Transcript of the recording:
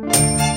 Música